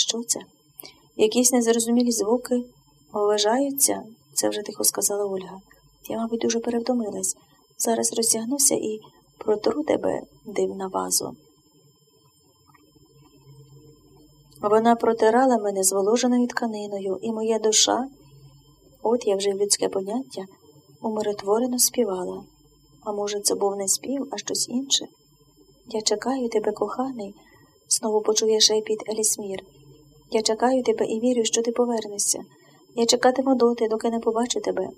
Що це? Якісь незрозумілі звуки вважаються, це вже тихо сказала Ольга. Я, мабуть, дуже перевтомилась. Зараз розтягнуся і протру тебе, дивна вазо. Вона протирала мене зволоженою тканиною, і моя душа, от я вже людське поняття, умиротворено співала. А може, це був не спів, а щось інше? Я чекаю тебе, коханий, знову почує шепіт Елісмір. Я чекаю тебе і вірю, що ти повернешся. Я чекатиму доти, доки не побачу тебе.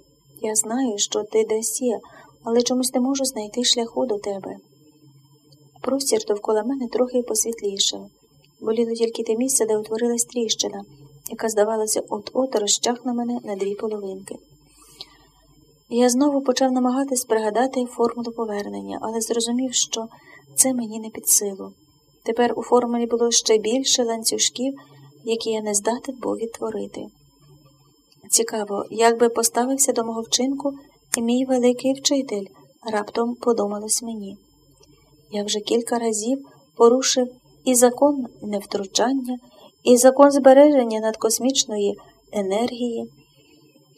Я знаю, що ти десь є, але чомусь не можу знайти шляху до тебе. Простір довкола мене трохи посвітлішав. Боліло тільки те місце, де утворилась тріщина, яка, здавалося, от-от розчахне мене на дві половинки. Я знову почав намагатись пригадати формулу повернення, але зрозумів, що це мені не під силу. Тепер у формулі було ще більше ланцюжків, які я не здатен був відтворити. Цікаво, як би поставився до мого вчинку мій великий вчитель, раптом подумалось мені. Я вже кілька разів порушив і закон невтручання, і закон збереження надкосмічної енергії,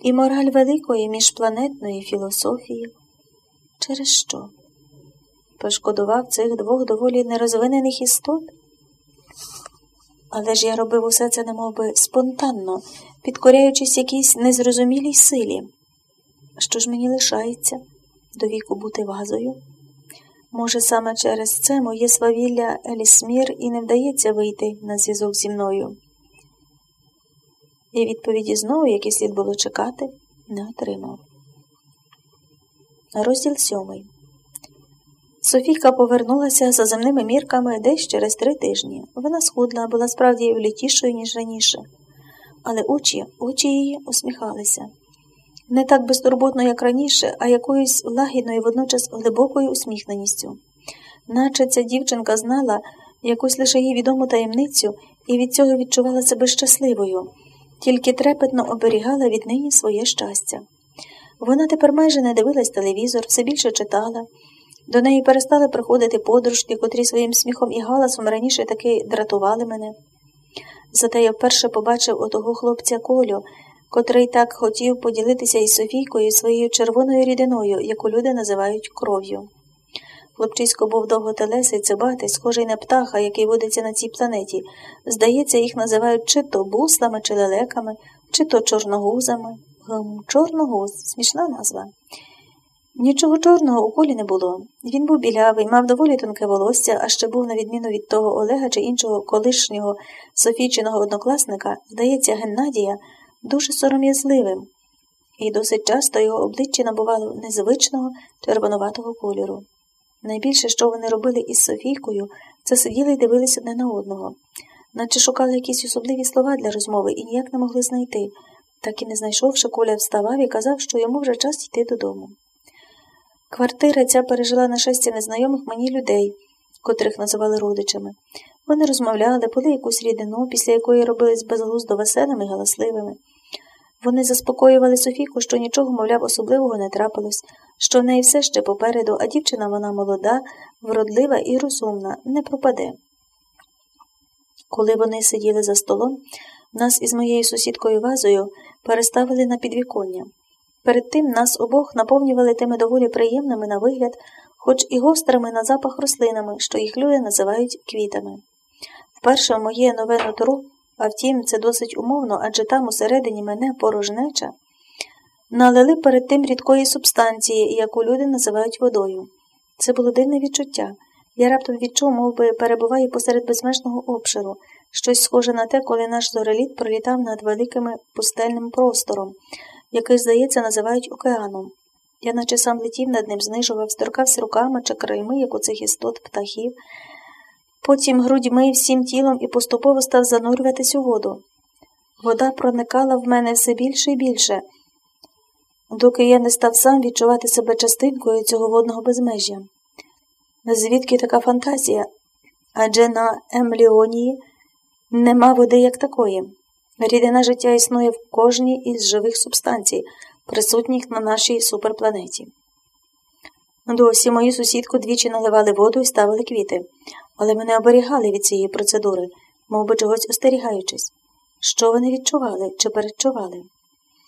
і мораль великої міжпланетної філософії. Через що? Пошкодував цих двох доволі нерозвинених істот? Але ж я робив усе це немовби спонтанно, підкоряючись якійсь незрозумілій силі. Що ж мені лишається до віку бути вазою? Може, саме через це моє свавілля Елісмір і не вдається вийти на зв'язок зі мною. І відповіді знову, які слід було чекати, не отримав. Розділ сьомий. Софійка повернулася за земними мірками десь через три тижні. Вона схудла, була справді влітішою, ніж раніше, але очі, очі її усміхалися. Не так безтурботно, як раніше, а якоюсь лагідною, водночас глибокою усміхненістю. Наче ця дівчинка знала якусь лише їй відому таємницю і від цього відчувала себе щасливою, тільки трепетно оберігала від неї своє щастя. Вона тепер майже не дивилась телевізор, все більше читала. До неї перестали приходити подружки, котрі своїм сміхом і галасом раніше таки дратували мене. Зате я вперше побачив отого хлопця Колю, котрий так хотів поділитися із Софійкою своєю червоною рідиною, яку люди називають кров'ю. Хлопчисько був довготелесий, цибатий, схожий на птаха, який водиться на цій планеті. Здається, їх називають чи то буслами, чи лелеками, чи то чорногузами. Гм, чорногуз смішна назва. Нічого чорного у колі не було. Він був білявий, мав доволі тонке волосся, а ще був, на відміну від того Олега чи іншого колишнього Софійчиного однокласника, здається, Геннадія, дуже сором'язливим, і досить часто його обличчя набувало незвичного червонуватого кольору. Найбільше, що вони робили із Софійкою, це сиділи й дивилися одне на одного, наче шукали якісь особливі слова для розмови і ніяк не могли знайти, так і не знайшовши, Коля вставав і казав, що йому вже час йти додому. Квартира ця пережила нашестя незнайомих мені людей, котрих називали родичами. Вони розмовляли, пили якусь рідину, після якої робились безглуздо веселими і галасливими. Вони заспокоювали Софійку, що нічого, мовляв, особливого не трапилось, що в неї все ще попереду, а дівчина вона молода, вродлива і розумна, не пропаде. Коли вони сиділи за столом, нас із моєю сусідкою вазою переставили на підвіконня. Перед тим нас обох наповнювали тими доволі приємними на вигляд, хоч і гострими на запах рослинами, що їх люди називають квітами. Вперше моє нове нутро, а втім, це досить умовно, адже там усередині мене порожнеча, налили перед тим рідкої субстанції, яку люди називають водою. Це було дивне відчуття. Я раптом відчув, мов би, перебуваю посеред безмежного обширу, щось схоже на те, коли наш зореліт пролітав над великим пустельним простором, який, здається, називають океаном. Я наче сам летів над ним, знижував, сторкався руками чи крайми, як у цих істот птахів, потім грудьми всім тілом і поступово став занурюватись у воду. Вода проникала в мене все більше і більше, доки я не став сам відчувати себе частинкою цього водного безмежжя. Звідки така фантазія? Адже на Емліонії нема води як такої. Рідина життя існує в кожній із живих субстанцій, присутніх на нашій суперпланеті. Досі мою сусідку двічі наливали воду і ставили квіти, але мене оберігали від цієї процедури. мов би чогось остерігаючись. Що вони відчували чи передчували?